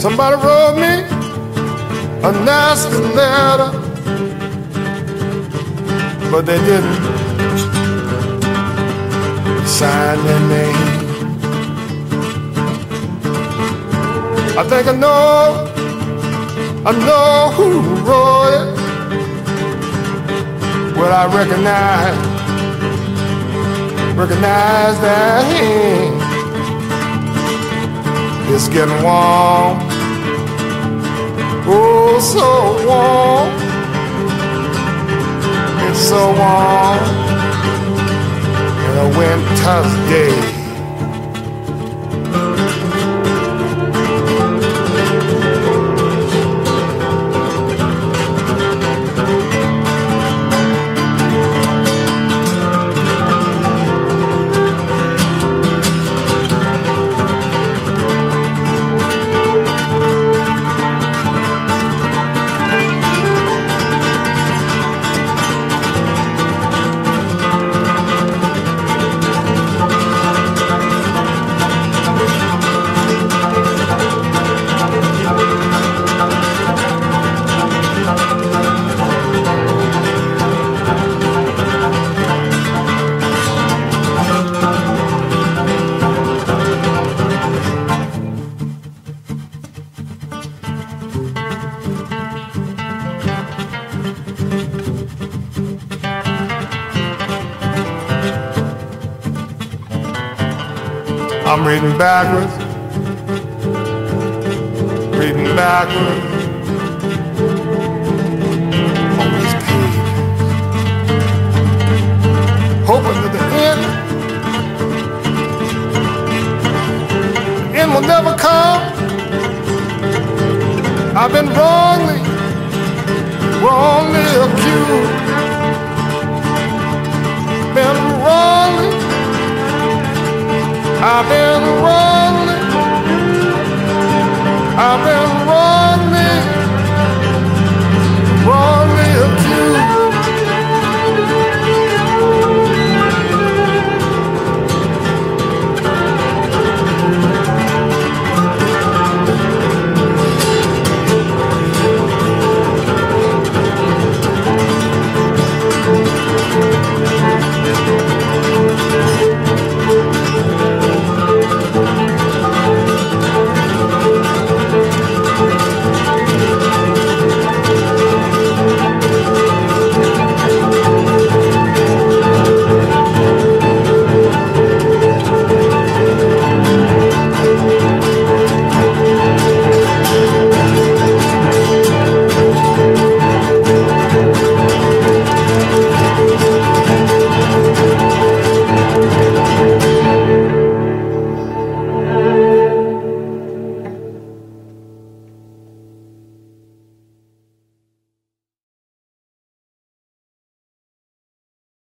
Somebody wrote me a nasty letter, but they didn't sign their name. I think I know, I know who wrote it. Well, I recognize, recognize that hand. It's getting warm, oh so warm. It's so warm in a winter's day. I'm reading backwards, reading backwards. On these pages, hoping that the end, the end will never come. I've been wrongly, wrongly accused, I've been